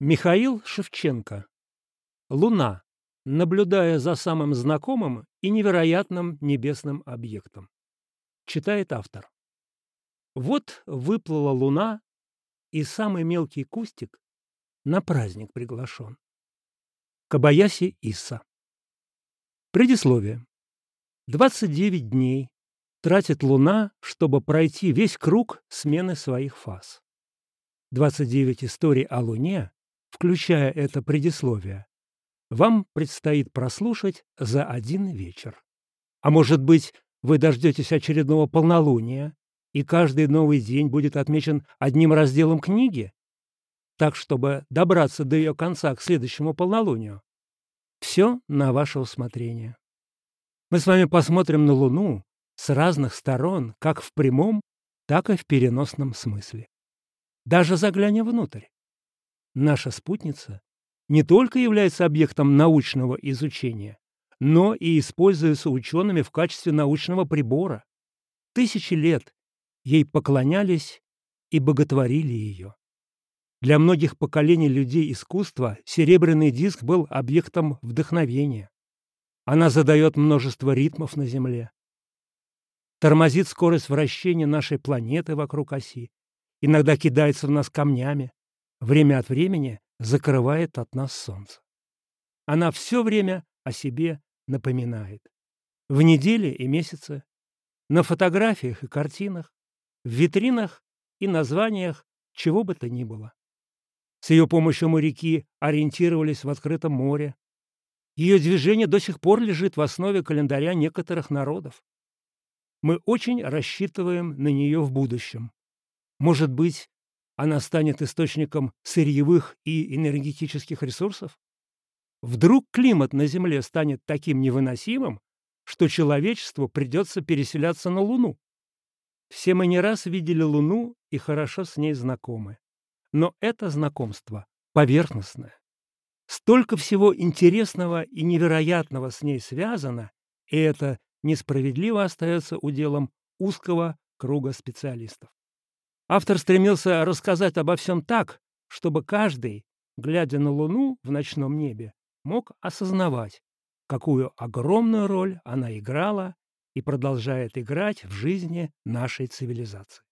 Михаил Шевченко. Луна, наблюдая за самым знакомым и невероятным небесным объектом. Читает автор. Вот выплыла луна, и самый мелкий кустик на праздник приглашен. Кабаяси Исса. Предисловие. 29 дней тратит Луна, чтобы пройти весь круг смены своих фаз. 29 историй о Луне включая это предисловие, вам предстоит прослушать за один вечер. А может быть, вы дождетесь очередного полнолуния, и каждый новый день будет отмечен одним разделом книги, так, чтобы добраться до ее конца к следующему полнолунию. Все на ваше усмотрение. Мы с вами посмотрим на Луну с разных сторон, как в прямом, так и в переносном смысле. Даже заглянем внутрь наша спутница не только является объектом научного изучения, но и используется учеными в качестве научного прибора. Тысячи лет ей поклонялись и боготворили ее. Для многих поколений людей искусства серебряный диск был объектом вдохновения. Она задает множество ритмов на Земле, тормозит скорость вращения нашей планеты вокруг оси, иногда кидается в нас камнями, время от времени закрывает от нас солнце. Она все время о себе напоминает. В неделе и месяце, на фотографиях и картинах, в витринах и названиях чего бы то ни было. С ее помощью моряки ориентировались в открытом море. Ее движение до сих пор лежит в основе календаря некоторых народов. Мы очень рассчитываем на нее в будущем. Может быть, она станет источником сырьевых и энергетических ресурсов? Вдруг климат на Земле станет таким невыносимым, что человечеству придется переселяться на Луну? Все мы не раз видели Луну и хорошо с ней знакомы. Но это знакомство поверхностное. Столько всего интересного и невероятного с ней связано, и это несправедливо остается уделом узкого круга специалистов. Автор стремился рассказать обо всем так, чтобы каждый, глядя на Луну в ночном небе, мог осознавать, какую огромную роль она играла и продолжает играть в жизни нашей цивилизации.